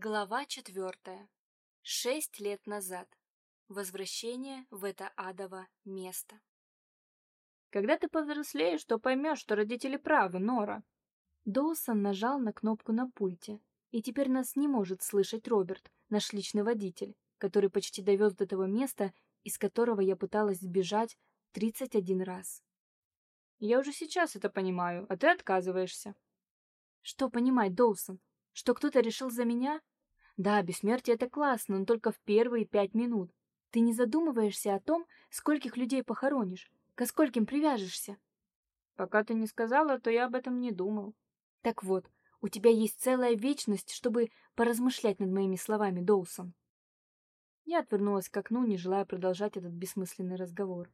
Глава четвертая. Шесть лет назад. Возвращение в это адово место. Когда ты повзрослеешь, то поймешь, что родители правы, Нора. Доусон нажал на кнопку на пульте, и теперь нас не может слышать Роберт, наш личный водитель, который почти довез до того места, из которого я пыталась сбежать 31 раз. Я уже сейчас это понимаю, а ты отказываешься. Что понимать, Доусон? Что кто-то решил за меня? Да, бессмертие это классно, но только в первые пять минут. Ты не задумываешься о том, скольких людей похоронишь, ко скольким привяжешься? Пока ты не сказала, то я об этом не думал. Так вот, у тебя есть целая вечность, чтобы поразмышлять над моими словами, Доусон. Я отвернулась к окну, не желая продолжать этот бессмысленный разговор.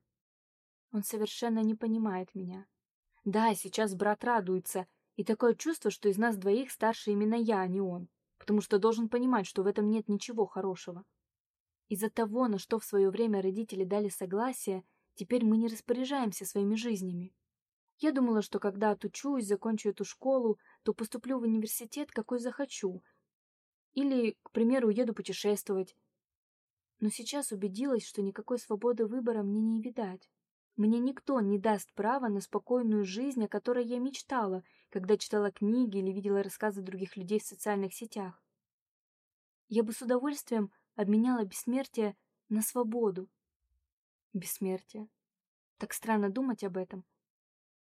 Он совершенно не понимает меня. Да, сейчас брат радуется, и такое чувство, что из нас двоих старше именно я, а не он, потому что должен понимать, что в этом нет ничего хорошего. Из-за того, на что в свое время родители дали согласие, теперь мы не распоряжаемся своими жизнями. Я думала, что когда отучусь, закончу эту школу, то поступлю в университет, какой захочу. Или, к примеру, уеду путешествовать. Но сейчас убедилась, что никакой свободы выбора мне не видать. Мне никто не даст права на спокойную жизнь, о которой я мечтала, когда читала книги или видела рассказы других людей в социальных сетях. Я бы с удовольствием обменяла бессмертие на свободу. Бессмертие. Так странно думать об этом.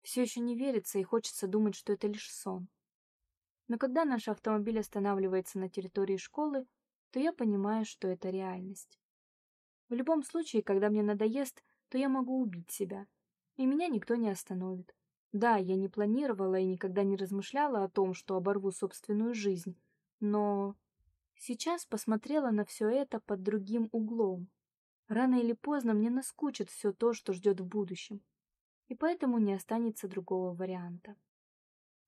Все еще не верится и хочется думать, что это лишь сон. Но когда наш автомобиль останавливается на территории школы, то я понимаю, что это реальность. В любом случае, когда мне надоест, то я могу убить себя. И меня никто не остановит. Да, я не планировала и никогда не размышляла о том, что оборву собственную жизнь, но сейчас посмотрела на все это под другим углом. Рано или поздно мне наскучит все то, что ждет в будущем. И поэтому не останется другого варианта.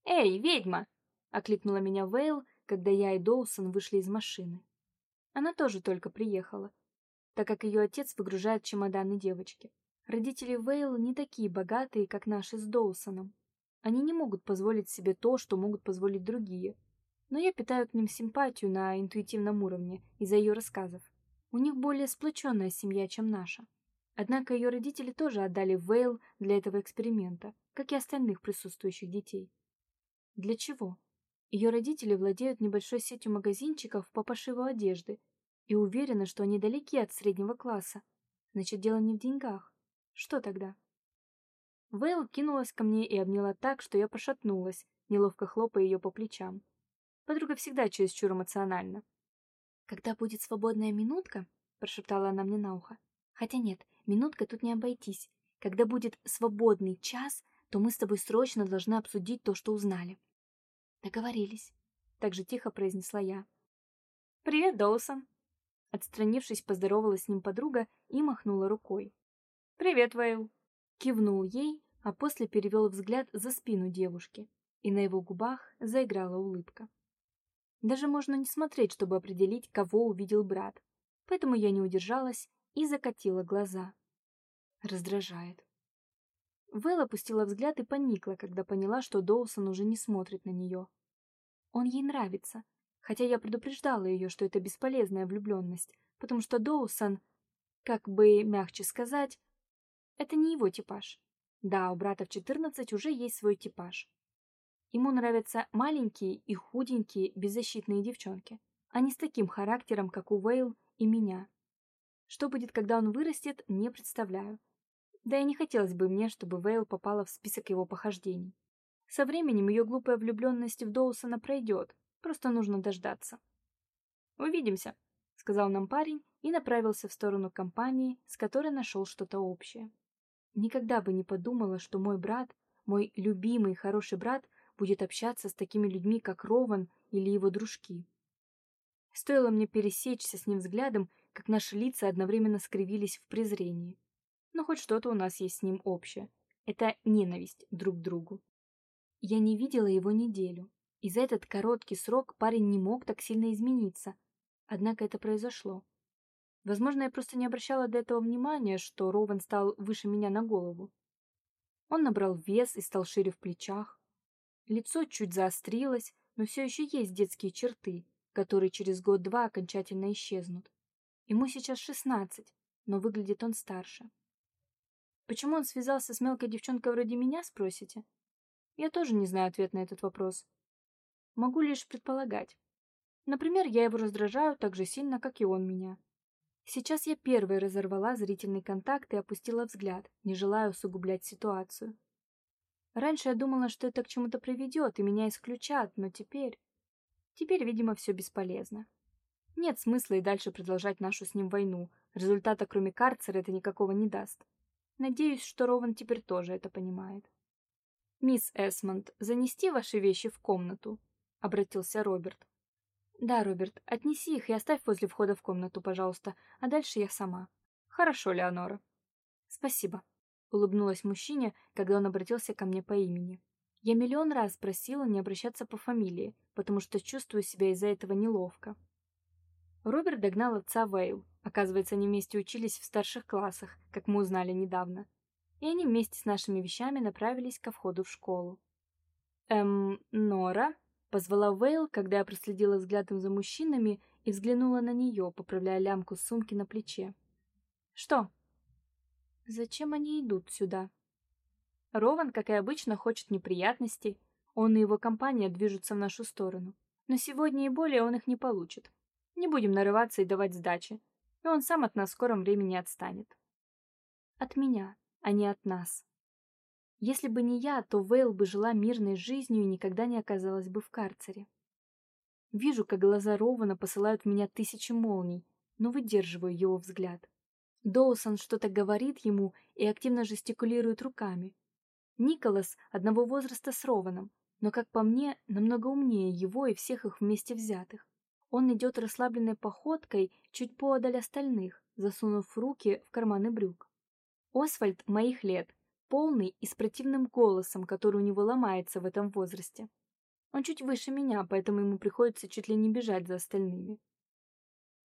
«Эй, ведьма!» — окликнула меня Вейл, когда я и Доусон вышли из машины. Она тоже только приехала, так как ее отец выгружает чемоданы девочки. Родители Вейл не такие богатые, как наши с Доусоном. Они не могут позволить себе то, что могут позволить другие. Но я питаю к ним симпатию на интуитивном уровне из-за ее рассказов. У них более сплоченная семья, чем наша. Однако ее родители тоже отдали Вейл для этого эксперимента, как и остальных присутствующих детей. Для чего? Ее родители владеют небольшой сетью магазинчиков по пошиву одежды и уверены, что они далеки от среднего класса. Значит, дело не в деньгах. Что тогда? Вейл кинулась ко мне и обняла так, что я пошатнулась, неловко хлопая ее по плечам. Подруга всегда чересчур эмоциональна. «Когда будет свободная минутка», — прошептала она мне на ухо. «Хотя нет, минутка тут не обойтись. Когда будет свободный час, то мы с тобой срочно должны обсудить то, что узнали». «Договорились», — так же тихо произнесла я. «Привет, Доусон», Отстранившись, поздоровалась с ним подруга и махнула рукой. «Привет, Вейл!» Кивнул ей, а после перевел взгляд за спину девушки, и на его губах заиграла улыбка. Даже можно не смотреть, чтобы определить, кого увидел брат, поэтому я не удержалась и закатила глаза. Раздражает. Вэл опустила взгляд и поникла, когда поняла, что Доусон уже не смотрит на нее. Он ей нравится, хотя я предупреждала ее, что это бесполезная влюбленность, потому что Доусон, как бы мягче сказать, это не его типаж. Да, у брата в 14 уже есть свой типаж. Ему нравятся маленькие и худенькие беззащитные девчонки, а не с таким характером, как у Вейл и меня. Что будет, когда он вырастет, не представляю. Да и не хотелось бы мне, чтобы Вейл попала в список его похождений. Со временем ее глупая влюбленность в Доусона пройдет, Просто нужно дождаться. «Увидимся», — сказал нам парень и направился в сторону компании, с которой нашел что-то общее. Никогда бы не подумала, что мой брат, мой любимый хороший брат, будет общаться с такими людьми, как Рован или его дружки. Стоило мне пересечься с ним взглядом, как наши лица одновременно скривились в презрении. Но хоть что-то у нас есть с ним общее. Это ненависть друг к другу. Я не видела его неделю, и за этот короткий срок парень не мог так сильно измениться. Однако это произошло. Возможно, я просто не обращала до этого внимания, что Рован стал выше меня на голову. Он набрал вес и стал шире в плечах. Лицо чуть заострилось, но все еще есть детские черты, которые через год-два окончательно исчезнут. Ему сейчас шестнадцать, но выглядит он старше. Почему он связался с мелкой девчонкой вроде меня, спросите? Я тоже не знаю ответ на этот вопрос. Могу лишь предполагать. Например, я его раздражаю так же сильно, как и он меня. Сейчас я первой разорвала зрительный контакт и опустила взгляд, не желая усугублять ситуацию. Раньше я думала, что это к чему-то приведет, и меня исключат, но теперь... Теперь, видимо, все бесполезно. Нет смысла и дальше продолжать нашу с ним войну. Результата, кроме карцера, это никакого не даст. Надеюсь, что Рован теперь тоже это понимает. «Мисс Эсмонд, занести ваши вещи в комнату?» — обратился Роберт. «Да, Роберт, отнеси их и оставь возле входа в комнату, пожалуйста, а дальше я сама». «Хорошо, Леонора». «Спасибо», — улыбнулась мужчине, когда он обратился ко мне по имени. Я миллион раз просила не обращаться по фамилии, потому что чувствую себя из-за этого неловко. Роберт догнал отца Вейл. Оказывается, они вместе учились в старших классах, как мы узнали недавно. И они вместе с нашими вещами направились ко входу в школу. «Эм, Нора?» — позвала Вейл, когда я проследила взглядом за мужчинами и взглянула на нее, поправляя лямку сумки на плече. «Что?» «Зачем они идут сюда?» Рован, как и обычно, хочет неприятностей. Он и его компания движутся в нашу сторону. Но сегодня и более он их не получит. Не будем нарываться и давать сдачи. И он сам от нас в скором времени отстанет. От меня, а не от нас. Если бы не я, то Вейл бы жила мирной жизнью и никогда не оказалась бы в карцере. Вижу, как глаза Рована посылают в меня тысячи молний, но выдерживаю его взгляд. Доусон что-то говорит ему и активно жестикулирует руками. Николас одного возраста с Рованом, но, как по мне, намного умнее его и всех их вместе взятых. Он идет расслабленной походкой чуть поодаль остальных, засунув руки в карманы брюк. Освальд моих лет, полный и с противным голосом, который у него ломается в этом возрасте. Он чуть выше меня, поэтому ему приходится чуть ли не бежать за остальными.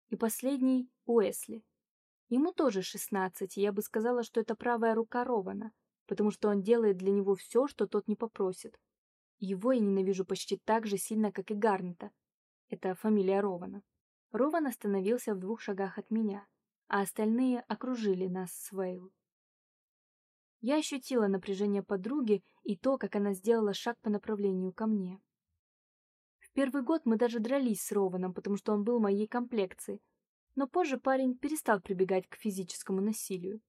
И последний — Уэсли. Ему тоже шестнадцать, и я бы сказала, что это правая рука Рована, потому что он делает для него все, что тот не попросит. Его я ненавижу почти так же сильно, как и Гарнета, это фамилия Рована. Рован остановился в двух шагах от меня, а остальные окружили нас с Вейл. Я ощутила напряжение подруги и то, как она сделала шаг по направлению ко мне. В первый год мы даже дрались с Рованом, потому что он был моей комплекции, но позже парень перестал прибегать к физическому насилию.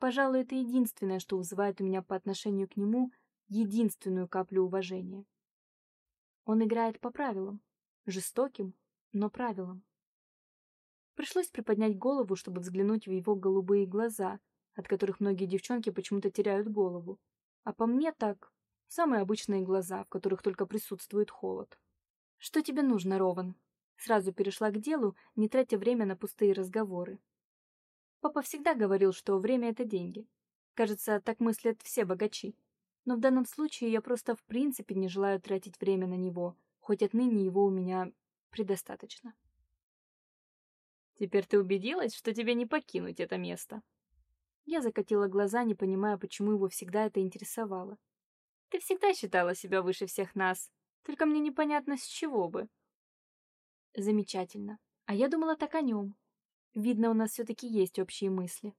Пожалуй, это единственное, что вызывает у меня по отношению к нему единственную каплю уважения. Он играет по правилам жестоким, но правилам. Пришлось приподнять голову, чтобы взглянуть в его голубые глаза, от которых многие девчонки почему-то теряют голову. А по мне так, самые обычные глаза, в которых только присутствует холод. «Что тебе нужно, Рован?» Сразу перешла к делу, не тратя время на пустые разговоры. Папа всегда говорил, что время — это деньги. Кажется, так мыслят все богачи. Но в данном случае я просто в принципе не желаю тратить время на него — хоть отныне его у меня предостаточно. Теперь ты убедилась, что тебе не покинуть это место? Я закатила глаза, не понимая, почему его всегда это интересовало. Ты всегда считала себя выше всех нас, только мне непонятно, с чего бы. Замечательно. А я думала так о нем. Видно, у нас все-таки есть общие мысли.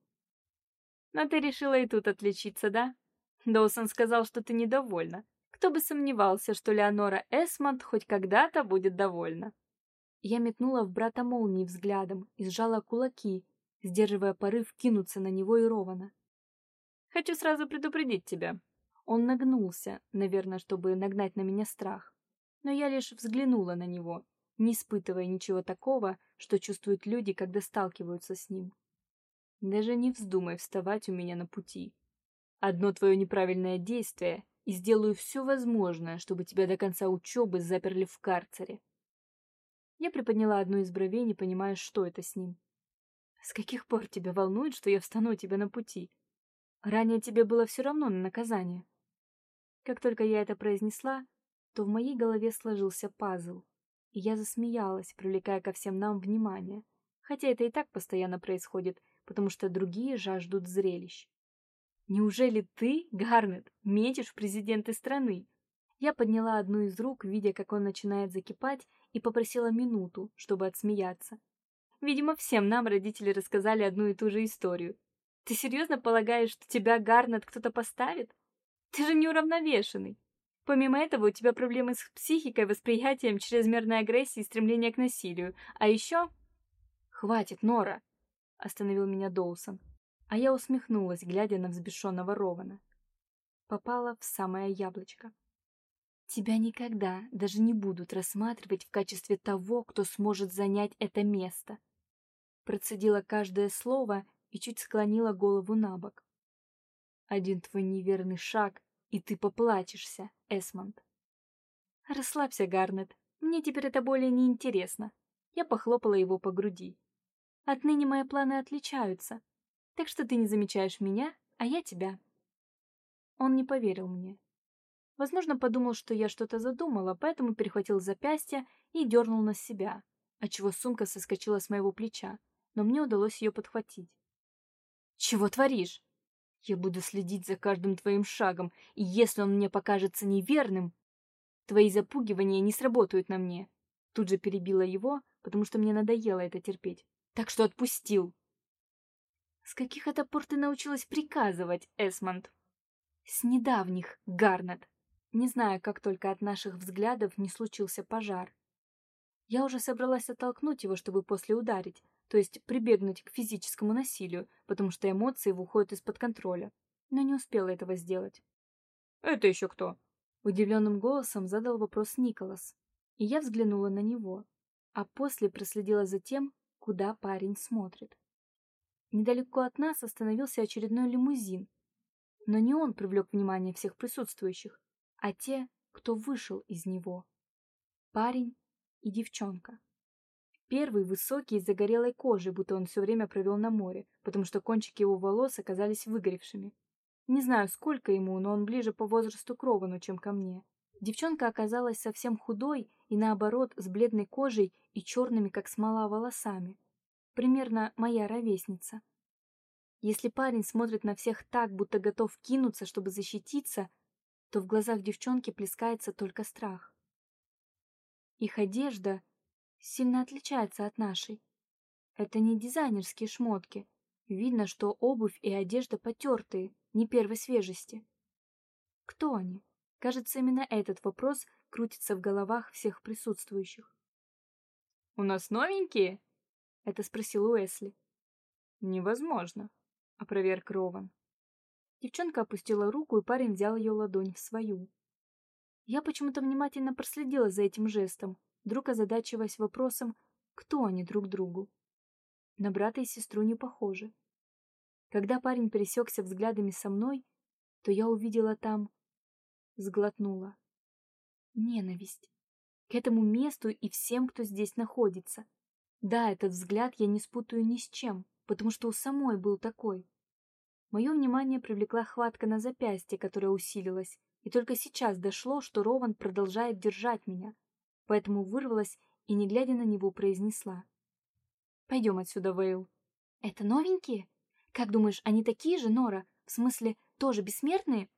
Но ты решила и тут отличиться, да? Доусон сказал, что ты недовольна. Кто бы сомневался, что Леонора Эсмонд хоть когда-то будет довольна. Я метнула в брата молнии взглядом и сжала кулаки, сдерживая порыв кинуться на него и Рована. «Хочу сразу предупредить тебя». Он нагнулся, наверное, чтобы нагнать на меня страх. Но я лишь взглянула на него, не испытывая ничего такого, что чувствуют люди, когда сталкиваются с ним. Даже не вздумай вставать у меня на пути. Одно твое неправильное действие, и сделаю все возможное, чтобы тебя до конца учебы заперли в карцере. Я приподняла одну из бровей, не понимая, что это с ним. С каких пор тебя волнует, что я встану у тебя на пути? Ранее тебе было все равно на наказание. Как только я это произнесла, то в моей голове сложился пазл, и я засмеялась, привлекая ко всем нам внимание, хотя это и так постоянно происходит, потому что другие жаждут зрелищ. Неужели ты, Гарнет, метишь в президенты страны? Я подняла одну из рук, видя, как он начинает закипать, и попросила минуту, чтобы отсмеяться. Видимо, всем нам родители рассказали одну и ту же историю. Ты серьезно полагаешь, что тебя Гарнет кто-то поставит? Ты же неуравновешенный. Помимо этого, у тебя проблемы с психикой, восприятием, чрезмерной агрессией и стремление к насилию. А еще... Хватит, Нора! Остановил меня Доусон. А я усмехнулась, глядя на взбешенного Рована. Попала в самое яблочко. Тебя никогда даже не будут рассматривать в качестве того, кто сможет занять это место. Процедила каждое слово и чуть склонила голову на бок. Один твой неверный шаг, и ты поплачешься, Эсмонд. Расслабься, Гарнет. Мне теперь это более не интересно. Я похлопала его по груди. Отныне мои планы отличаются, так что ты не замечаешь меня, а я тебя. Он не поверил мне. Возможно, подумал, что я что-то задумала, поэтому перехватил запястье и дернул на себя, отчего сумка соскочила с моего плеча, но мне удалось ее подхватить. «Чего творишь?» «Я буду следить за каждым твоим шагом, и если он мне покажется неверным, твои запугивания не сработают на мне». Тут же перебила его, потому что мне надоело это терпеть. Так что отпустил. С каких это пор ты научилась приказывать, Эсмонд? С недавних, Гарнет. Не знаю, как только от наших взглядов не случился пожар. Я уже собралась оттолкнуть его, чтобы после ударить, то есть прибегнуть к физическому насилию, потому что эмоции выходят из-под контроля, но не успела этого сделать. «Это еще кто?» Удивленным голосом задал вопрос Николас, и я взглянула на него, а после проследила за тем, куда парень смотрит. Недалеко от нас остановился очередной лимузин, но не он привлек внимание всех присутствующих, а те, кто вышел из него. Парень и девчонка. Первый высокий с загорелой кожей, будто он все время провел на море, потому что кончики его волос оказались выгоревшими. Не знаю, сколько ему, но он ближе по возрасту к Ровану, чем ко мне. Девчонка оказалась совсем худой и, наоборот, с бледной кожей и черными, как смола, волосами. Примерно моя ровесница. Если парень смотрит на всех так, будто готов кинуться, чтобы защититься, то в глазах девчонки плескается только страх. Их одежда сильно отличается от нашей. Это не дизайнерские шмотки. Видно, что обувь и одежда потертые, не первой свежести. Кто они? Кажется, именно этот вопрос крутится в головах всех присутствующих. «У нас новенькие?» — это спросил Уэсли. «Невозможно», — опроверг Рован. Девчонка опустила руку, и парень взял ее ладонь в свою. Я почему-то внимательно проследила за этим жестом, вдруг озадачиваясь вопросом, кто они друг другу. На брата и сестру не похожи. Когда парень пересекся взглядами со мной, то я увидела там сглотнула. Ненависть. К этому месту и всем, кто здесь находится. Да, этот взгляд я не спутаю ни с чем, потому что у самой был такой. Мое внимание привлекла хватка на запястье, которая усилилась, и только сейчас дошло, что Рован продолжает держать меня, поэтому вырвалась и, не глядя на него, произнесла. «Пойдем отсюда, Вейл». «Это новенькие? Как думаешь, они такие же, Нора? В смысле, тоже бессмертные?»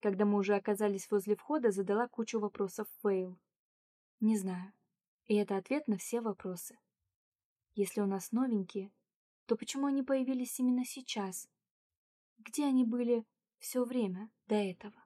Когда мы уже оказались возле входа, задала кучу вопросов Фейл. Не знаю. И это ответ на все вопросы. Если у нас новенькие, то почему они появились именно сейчас? Где они были все время до этого?